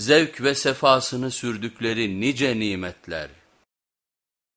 zevk ve sefasını sürdükleri nice nimetler.